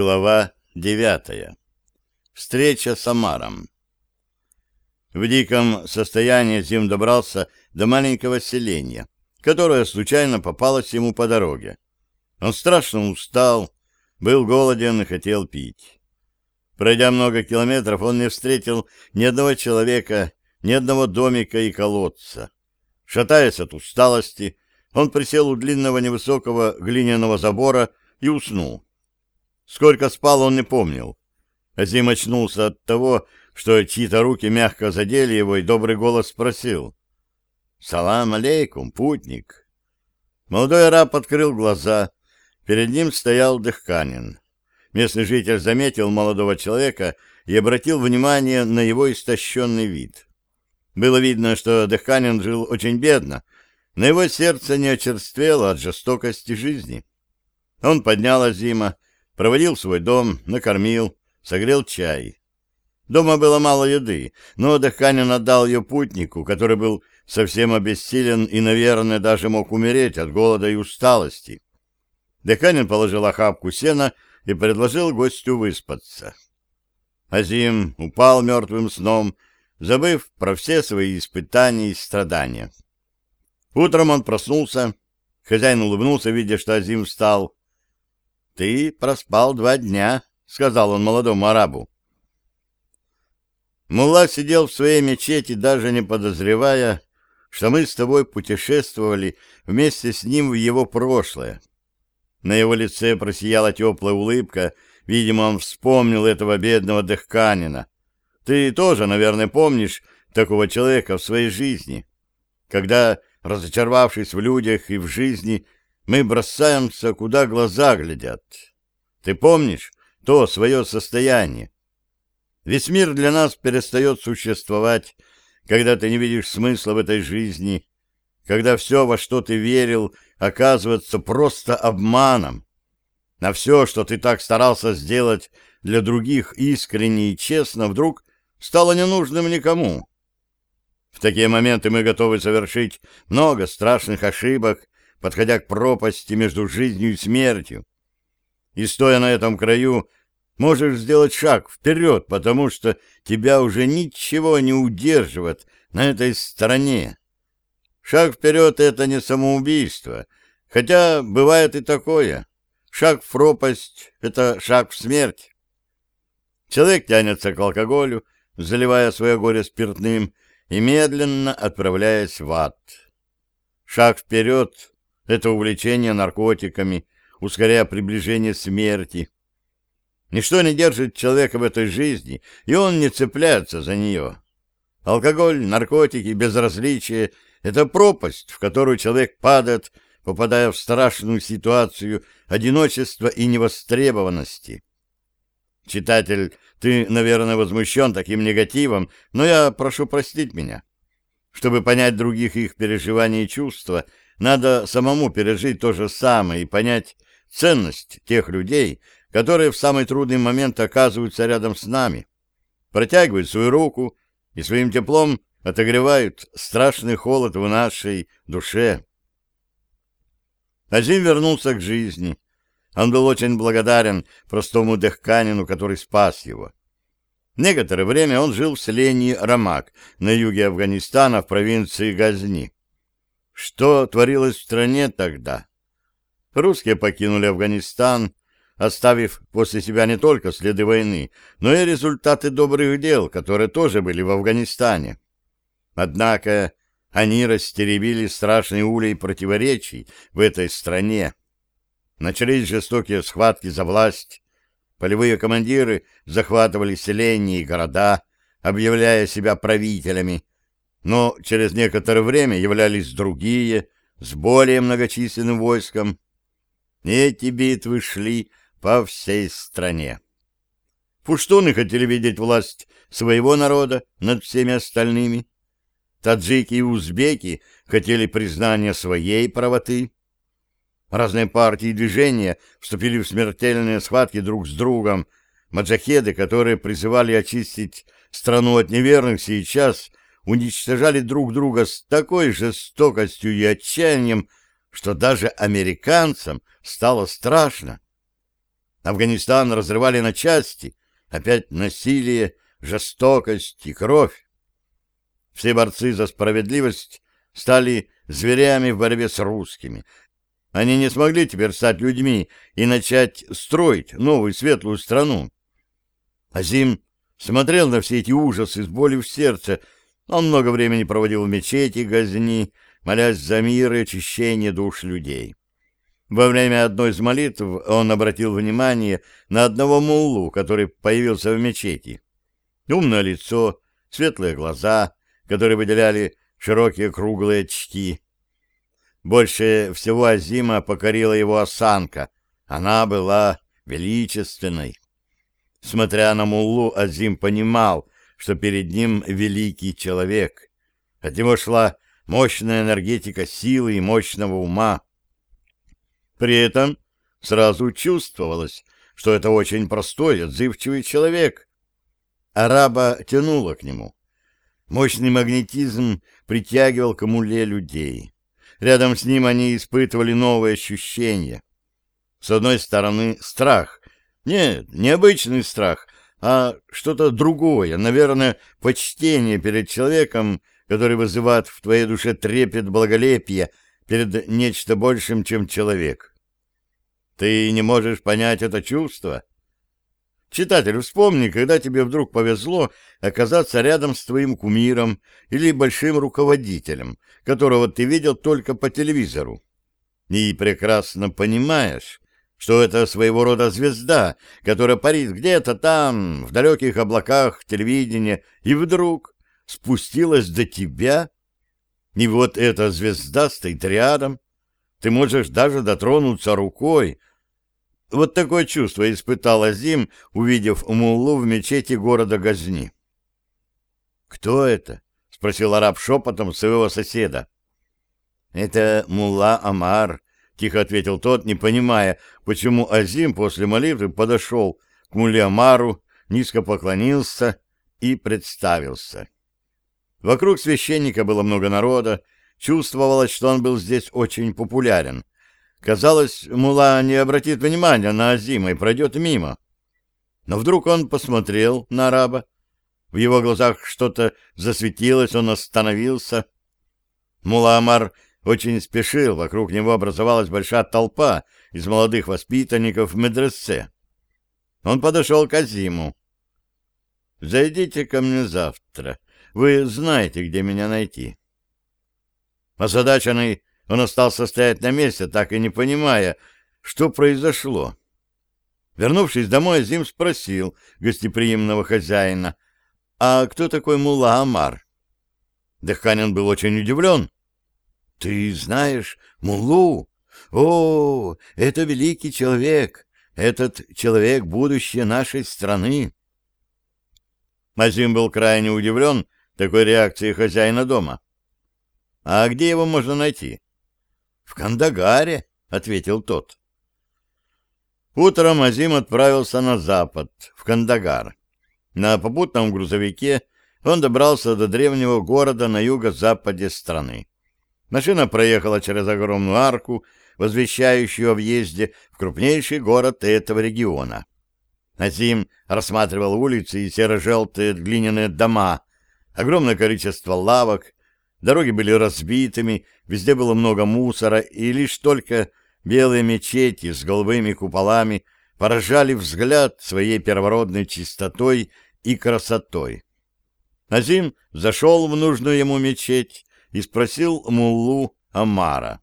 Глава девятая. Встреча с Амаром. В диком состоянии Зим добрался до маленького селения, которое случайно попалось ему по дороге. Он страшно устал, был голоден и хотел пить. Пройдя много километров, он не встретил ни одного человека, ни одного домика и колодца. Шатаясь от усталости, он присел у длинного невысокого глиняного забора и уснул. Сколько спал, он не помнил. Азим очнулся от того, что чьи-то руки мягко задели его, и добрый голос спросил. «Салам алейкум, путник!» Молодой араб открыл глаза. Перед ним стоял Дыхканин. Местный житель заметил молодого человека и обратил внимание на его истощенный вид. Было видно, что Дыхканин жил очень бедно, но его сердце не очерствело от жестокости жизни. Он поднял Азима, Проводил свой дом, накормил, согрел чай. Дома было мало еды, но Даханин отдал ее путнику, который был совсем обессилен и, наверное, даже мог умереть от голода и усталости. Деханин положил охапку сена и предложил гостю выспаться. Азим упал мертвым сном, забыв про все свои испытания и страдания. Утром он проснулся. Хозяин улыбнулся, видя, что Азим встал. «Ты проспал два дня», — сказал он молодому арабу. Мулла сидел в своей мечети, даже не подозревая, что мы с тобой путешествовали вместе с ним в его прошлое. На его лице просияла теплая улыбка, видимо, он вспомнил этого бедного Дехканина. Ты тоже, наверное, помнишь такого человека в своей жизни, когда, разочаровавшись в людях и в жизни, мы бросаемся, куда глаза глядят. Ты помнишь то свое состояние? Весь мир для нас перестает существовать, когда ты не видишь смысла в этой жизни, когда все, во что ты верил, оказывается просто обманом. На все, что ты так старался сделать для других искренне и честно, вдруг стало ненужным никому. В такие моменты мы готовы совершить много страшных ошибок, подходя к пропасти между жизнью и смертью. И стоя на этом краю, можешь сделать шаг вперед, потому что тебя уже ничего не удерживает на этой стороне. Шаг вперед — это не самоубийство, хотя бывает и такое. Шаг в пропасть — это шаг в смерть. Человек тянется к алкоголю, заливая свое горе спиртным и медленно отправляясь в ад. Шаг вперед это увлечение наркотиками, ускоряя приближение смерти. Ничто не держит человека в этой жизни, и он не цепляется за нее. Алкоголь, наркотики, безразличие — это пропасть, в которую человек падает, попадая в страшную ситуацию одиночества и невостребованности. Читатель, ты, наверное, возмущен таким негативом, но я прошу простить меня. Чтобы понять других их переживания и чувства — надо самому пережить то же самое и понять ценность тех людей, которые в самый трудный момент оказываются рядом с нами, протягивают свою руку и своим теплом отогревают страшный холод в нашей душе. Азим вернулся к жизни. Он был очень благодарен простому дехканину, который спас его. Некоторое время он жил в селении Рамак на юге Афганистана в провинции Газни. Что творилось в стране тогда? Русские покинули Афганистан, оставив после себя не только следы войны, но и результаты добрых дел, которые тоже были в Афганистане. Однако они растеребили страшный улей противоречий в этой стране. Начались жестокие схватки за власть, полевые командиры захватывали селения и города, объявляя себя правителями, но через некоторое время являлись другие, с более многочисленным войском. Эти битвы шли по всей стране. Пуштуны хотели видеть власть своего народа над всеми остальными. Таджики и узбеки хотели признания своей правоты. Разные партии и движения вступили в смертельные схватки друг с другом. Маджахеды, которые призывали очистить страну от неверных, сейчас уничтожали друг друга с такой жестокостью и отчаянием, что даже американцам стало страшно. Афганистан разрывали на части, опять насилие, жестокость и кровь. Все борцы за справедливость стали зверями в борьбе с русскими. Они не смогли теперь стать людьми и начать строить новую светлую страну. Азим смотрел на все эти ужасы с болью в сердце. Он много времени проводил в мечети Газни, молясь за мир и очищение душ людей. Во время одной из молитв он обратил внимание на одного муллу, который появился в мечети. Умное лицо, светлые глаза, которые выделяли широкие круглые очки. Больше всего Азима покорила его осанка. Она была величественной. Смотря на Муллу, Азим понимал, что перед ним великий человек. От него шла мощная энергетика силы и мощного ума. При этом сразу чувствовалось, что это очень простой, отзывчивый человек. Араба тянуло к нему. Мощный магнетизм притягивал к Муле людей. Рядом с ним они испытывали новые ощущения. С одной стороны, страх. Нет, необычный страх, а что-то другое, наверное, почтение перед человеком, который вызывает в твоей душе трепет благолепия перед нечто большим, чем человек. Ты не можешь понять это чувство? Читатель, вспомни, когда тебе вдруг повезло оказаться рядом с твоим кумиром или большим руководителем, которого ты видел только по телевизору. И прекрасно понимаешь, что это своего рода звезда, которая парит где-то там, в далеких облаках телевидения, и вдруг спустилась до тебя, и вот эта звезда стоит рядом. Ты можешь даже дотронуться рукой, вот такое чувство испытал Азим, увидев муллу в мечети города Газни. «Кто это?» — спросил араб шепотом своего соседа. «Это мулла Амар», — тихо ответил тот, не понимая, почему Азим после молитвы подошел к мулле Амару, низко поклонился и представился. Вокруг священника было много народа, чувствовалось, что он был здесь очень популярен. Казалось, Мула не обратит внимания на Азима и пройдет мимо. Но вдруг он посмотрел на араба. В его глазах что-то засветилось, он остановился. Мула Амар очень спешил, вокруг него образовалась большая толпа из молодых воспитанников в медресе. Он подошел к Азиму. «Зайдите ко мне завтра. Вы знаете, где меня найти». Озадаченный он остался стоять на месте, так и не понимая, что произошло. Вернувшись домой, Зим спросил гостеприимного хозяина, «А кто такой Мула Амар?» Дыханин был очень удивлен. «Ты знаешь Мулу? О, это великий человек! Этот человек — будущее нашей страны!» Азим был крайне удивлен такой реакцией хозяина дома. «А где его можно найти?» В Кандагаре, — ответил тот. Утром Азим отправился на запад, в Кандагар. На попутном грузовике он добрался до древнего города на юго-западе страны. Машина проехала через огромную арку, возвещающую о въезде в крупнейший город этого региона. Азим рассматривал улицы и серо-желтые глиняные дома, огромное количество лавок, Дороги были разбитыми, везде было много мусора, и лишь только белые мечети с голубыми куполами поражали взгляд своей первородной чистотой и красотой. Азим зашел в нужную ему мечеть и спросил муллу Амара.